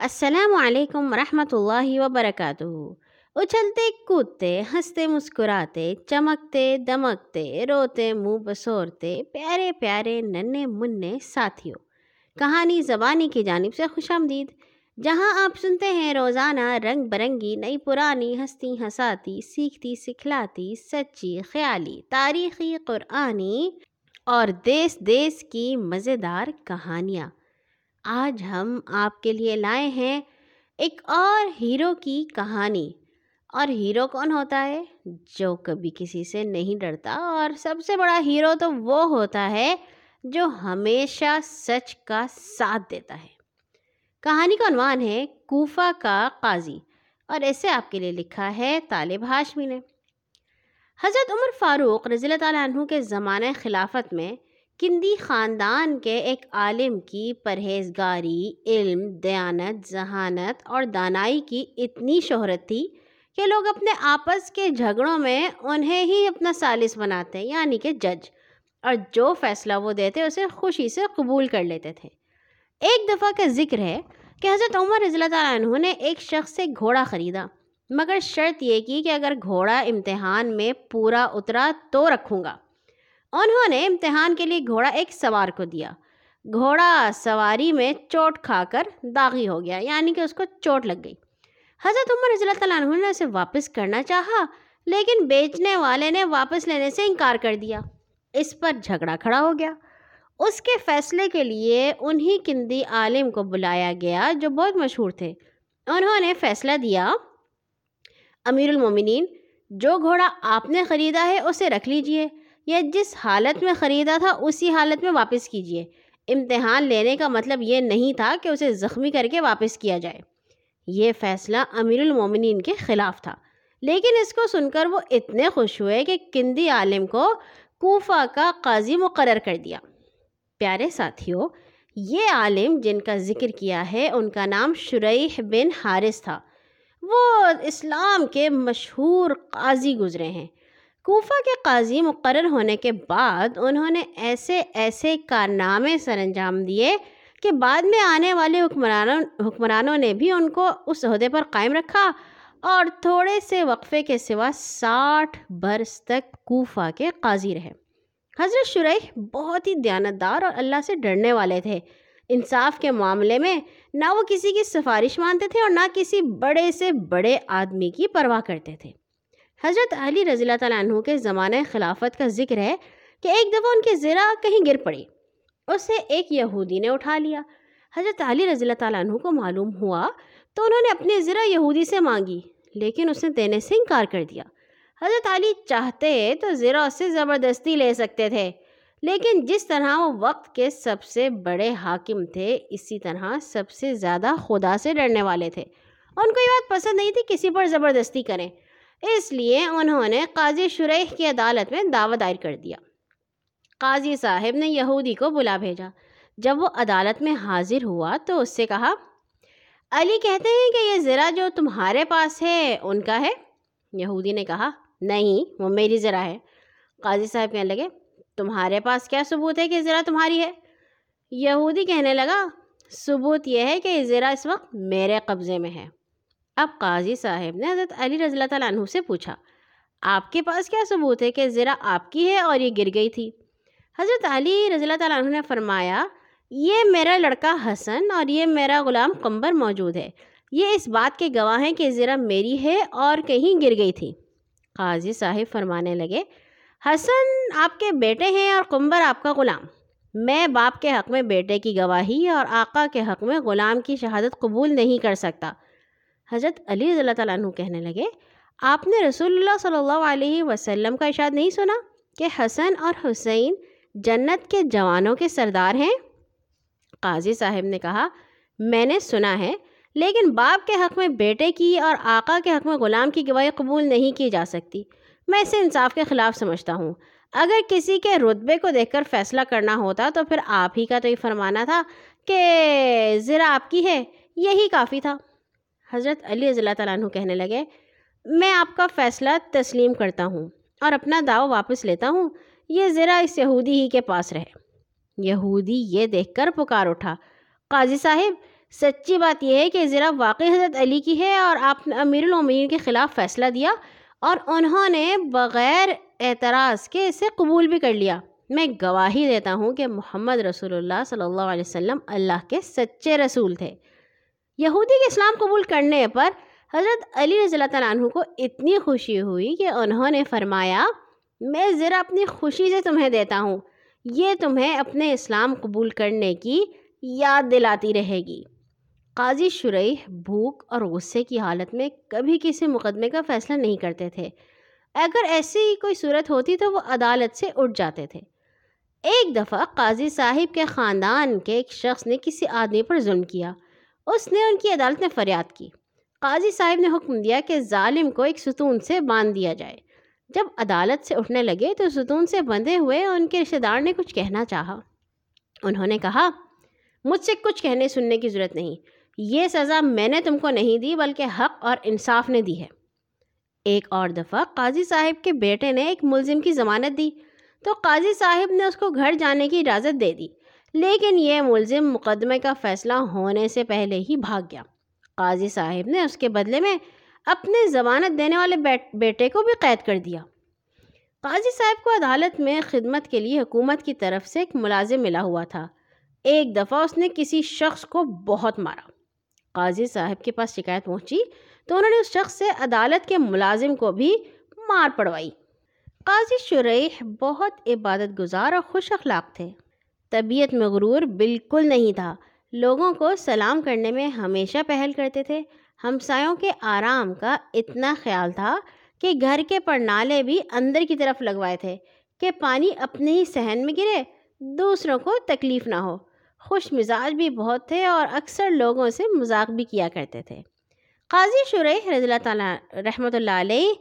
السلام علیکم ورحمۃ اللہ وبرکاتہ۔ اچھلتے، کودتے، ہنستے، مسکراتے، چمکتے، دمکتے، روتے، منہ بسورتے، پیارے پیارے ننے منے ساتھیوں۔ کہانی زبانی کی جانب سے خوش آمدید۔ جہاں آپ سنتے ہیں، روزانہ رنگ برنگی، نئی پرانی ہستی ہساتی سیکھتی، سکھلاتی، سچی، خیالی، تاریخی، قرآنی اور دیس دیس کی مزیدار کہانیاں۔ آج ہم آپ کے لیے لائے ہیں ایک اور ہیرو کی کہانی۔ اور ہیرو کون ہوتا ہے؟ جو کبھی کسی سے نہیں ڈرتا، اور سب سے بڑا ہیرو تو وہ ہوتا ہے جو ہمیشہ سچ کا ساتھ دیتا ہے۔ کہانی کا عنوان ہے کوفہ کا قاضی، اور ایسے آپ کے لیے لکھا ہے طالب ہاشمی نے۔ حضرت عمر فاروق رضی اللہ تعالیٰ عنہ کے زمانہ خلافت میں کندی خاندان کے ایک عالم کی پرہیزگاری، علم، دیانت، ذہانت اور دانائی کی اتنی شہرت تھی کہ لوگ اپنے آپس کے جھگڑوں میں انہیں ہی اپنا سالس بناتے یعنی کہ جج، اور جو فیصلہ وہ دیتے اسے خوشی سے قبول کر لیتے تھے۔ ایک دفعہ کا ذکر ہے کہ حضرت عمر رضی اللہ تعالیٰ عنہ نے ایک شخص سے گھوڑا خریدا، مگر شرط یہ کی کہ اگر گھوڑا امتحان میں پورا اترا تو رکھوں گا۔ انہوں نے امتحان کے لیے گھوڑا ایک سوار کو دیا۔ گھوڑا سواری میں چوٹ کھا کر داغی ہو گیا یعنی کہ اس کو چوٹ لگ گئی۔ حضرت عمر رضی اللہ تعالیٰ عنہ نے اسے واپس کرنا چاہا، لیکن بیچنے والے نے واپس لینے سے انکار کر دیا۔ اس پر جھگڑا کھڑا ہو گیا۔ اس کے فیصلے کے لیے انہی کندی عالم کو بلایا گیا جو بہت مشہور تھے۔ انہوں نے فیصلہ دیا، امیر المومنین، جو گھوڑا آپ نے خریدا ہے اسے رکھ لیجیے۔ یا جس حالت میں خریدا تھا، اسی حالت میں واپس کیجیے امتحان لینے کا مطلب یہ نہیں تھا کہ اسے زخمی کر کے واپس کیا جائے۔ یہ فیصلہ امیر المومنین کے خلاف تھا۔ لیکن اس کو سن کر وہ اتنے خوش ہوئے کہ کندی عالم کو کوفہ کا قاضی مقرر کر دیا۔ پیارے ساتھیوں یہ عالم جن کا ذکر کیا ہے، ان کا نام شریح بن حارث تھا۔ وہ اسلام کے مشہور قاضی گزرے ہیں۔ کوفہ کے قاضی مقرر ہونے کے بعد انہوں نے ایسے ایسے کارنامے سر انجام دیے کہ بعد میں آنے والے حکمرانوں حکمرانوں نے بھی ان کو اس عہدے پر قائم رکھا اور تھوڑے سے وقفے کے سوا ساٹھ برس تک کوفہ کے قاضی رہے۔ حضرت شریح بہت ہی دیانتدار اور اللہ سے ڈرنے والے تھے۔ انصاف کے معاملے میں نہ وہ کسی کی سفارش مانتے تھے اور نہ کسی بڑے سے بڑے آدمی کی پرواہ کرتے تھے۔ حضرت علی رضی اللہ تعالیٰ عنہ کے زمانہ خلافت کا ذکر ہے کہ ایک دفعہ ان کی زرہ کہیں گر پڑی اسے ایک یہودی نے اٹھا لیا۔ حضرت علی رضی اللہ تعالیٰ عنہ کو معلوم ہوا تو انہوں نے اپنی زرہ یہودی سے مانگی، لیکن اس نے دینے سے انکار کر دیا۔ حضرت علی چاہتے تو زرہ اس سے زبردستی لے سکتے تھے، لیکن جس طرح وہ وقت کے سب سے بڑے حاکم تھے، اسی طرح سب سے زیادہ خدا سے ڈرنے والے تھے۔ ان کو یہ بات پسند نہیں تھی کسی پر زبردستی کریں۔ اس لیے انہوں نے قاضی شریح کی عدالت میں دعوت دائر کر دیا۔ قاضی صاحب نے یہودی کو بلا بھیجا۔ جب وہ عدالت میں حاضر ہوا تو اس سے کہا، علی کہتے ہیں کہ یہ ذرا جو تمہارے پاس ہے، ان کا ہے؟ یہودی نے کہا، نہیں، وہ میری ذرا ہے۔ قاضی صاحب کہنے لگے، تمہارے پاس کیا ثبوت ہے کہ ذرا تمہاری ہے؟ یہودی کہنے لگا، ثبوت یہ ہے کہ یہ ذرا اس وقت میرے قبضے میں ہے۔ اب قاضی صاحب نے حضرت علی رضی اللہ تعالیٰ عنہ سے پوچھا، آپ کے پاس کیا ثبوت ہے کہ زرا آپ کی ہے اور یہ گر گئی تھی؟ حضرت علی رضی اللہ تعالیٰ عنہ نے فرمایا، یہ میرا لڑکا حسن اور یہ میرا غلام قمبر موجود ہے۔ یہ اس بات کے گواہ ہیں کہ زرا میری ہے اور کہیں گر گئی تھی۔ قاضی صاحب فرمانے لگے، حسن آپ کے بیٹے ہیں اور قمبر آپ کا غلام۔ میں باپ کے حق میں بیٹے کی گواہی اور آقا کے حق میں غلام کی شہادت قبول نہیں کر سکتا۔ حضرت علی رضی اللہ تعالیٰ عنہ کہنے لگے، آپ نے رسول اللہ صلی اللہ علیہ وسلم کا اشاد نہیں سنا کہ حسن اور حسین جنت کے جوانوں کے سردار ہیں؟ قاضی صاحب نے کہا، میں نے سنا ہے، لیکن باپ کے حق میں بیٹے کی اور آقا کے حق میں غلام کی گواہی قبول نہیں کی جا سکتی۔ میں اسے انصاف کے خلاف سمجھتا ہوں۔ اگر کسی کے رتبے کو دیکھ کر فیصلہ کرنا ہوتا تو پھر آپ ہی کا تو یہ فرمانا تھا کہ ذرا آپ کی ہے، یہی کافی تھا۔ حضرت علی رضی اللہ تعالیٰ عنہ کہنے لگے، میں آپ کا فیصلہ تسلیم کرتا ہوں اور اپنا دعو واپس لیتا ہوں۔ یہ ذرا اس یہودی ہی کے پاس رہے۔ یہودی یہ دیکھ کر پکار اٹھا، قاضی صاحب، سچی بات یہ ہے کہ ذرا واقعی حضرت علی کی ہے اور آپ نے امیر العمین کے خلاف فیصلہ دیا اور انہوں نے بغیر اعتراض کے اسے قبول بھی کر لیا۔ میں گواہی دیتا ہوں کہ محمد رسول اللہ صلی اللہ علیہ وسلم اللہ کے سچے رسول تھے۔ یہودی کے اسلام قبول کرنے پر حضرت علی رضی اللہ تعالیٰ عنہ کو اتنی خوشی ہوئی کہ انہوں نے فرمایا، میں ذرا اپنی خوشی سے تمہیں دیتا ہوں۔ یہ تمہیں اپنے اسلام قبول کرنے کی یاد دلاتی رہے گی۔ قاضی شریح بھوک اور غصے کی حالت میں کبھی کسی مقدمے کا فیصلہ نہیں کرتے تھے۔ اگر ایسی کوئی صورت ہوتی تو وہ عدالت سے اٹھ جاتے تھے۔ ایک دفعہ قاضی صاحب کے خاندان کے ایک شخص نے کسی آدمی پر ظلم کیا۔ اس نے ان کی عدالت میں فریاد کی۔ قاضی صاحب نے حکم دیا کہ ظالم کو ایک ستون سے باندھ دیا جائے۔ جب عدالت سے اٹھنے لگے تو ستون سے بندھے ہوئے ان کے رشتے دار نے کچھ کہنا چاہا۔ انہوں نے کہا، مجھ سے کچھ کہنے سننے کی ضرورت نہیں۔ یہ سزا میں نے تم کو نہیں دی، بلکہ حق اور انصاف نے دی ہے۔ ایک اور دفعہ قاضی صاحب کے بیٹے نے ایک ملزم کی ضمانت دی۔ تو قاضی صاحب نے اس کو گھر جانے کی اجازت دے دی۔ لیکن یہ ملزم مقدمے کا فیصلہ ہونے سے پہلے ہی بھاگ گیا۔ قاضی صاحب نے اس کے بدلے میں اپنے ضمانت دینے والے بیٹے کو بھی قید کر دیا۔ قاضی صاحب کو عدالت میں خدمت کے لیے حکومت کی طرف سے ایک ملازم ملا ہوا تھا۔ ایک دفعہ اس نے کسی شخص کو بہت مارا۔ قاضی صاحب کے پاس شکایت پہنچی تو انہوں نے اس شخص سے عدالت کے ملازم کو بھی مار پڑوائی۔ قاضی شریح بہت عبادت گزار اور خوش اخلاق تھے۔ طبیعت میں غرور بالکل نہیں تھا۔ لوگوں کو سلام کرنے میں ہمیشہ پہل کرتے تھے۔ ہمسایوں کے آرام کا اتنا خیال تھا کہ گھر کے پرنالے بھی اندر کی طرف لگوائے تھے کہ پانی اپنے ہی صحن میں گرے، دوسروں کو تکلیف نہ ہو۔ خوش مزاج بھی بہت تھے اور اکثر لوگوں سے مذاق بھی کیا کرتے تھے۔ قاضی شریح رضی اللہ تعالیٰ رحمۃ اللہ علیہ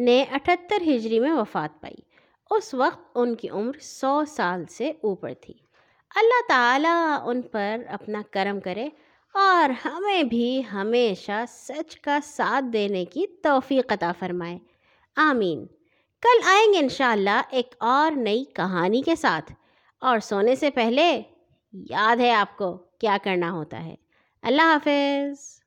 نے اٹھتر ہجری میں وفات پائی۔ اس وقت ان کی عمر سو سال سے اوپر تھی۔ اللہ تعالیٰ ان پر اپنا کرم کرے اور ہمیں بھی ہمیشہ سچ کا ساتھ دینے کی توفیق عطا فرمائے۔ آمین۔ کل آئیں گے انشاءاللہ ایک اور نئی کہانی کے ساتھ۔ اور سونے سے پہلے یاد ہے آپ کو کیا کرنا ہوتا ہے۔ اللہ حافظ۔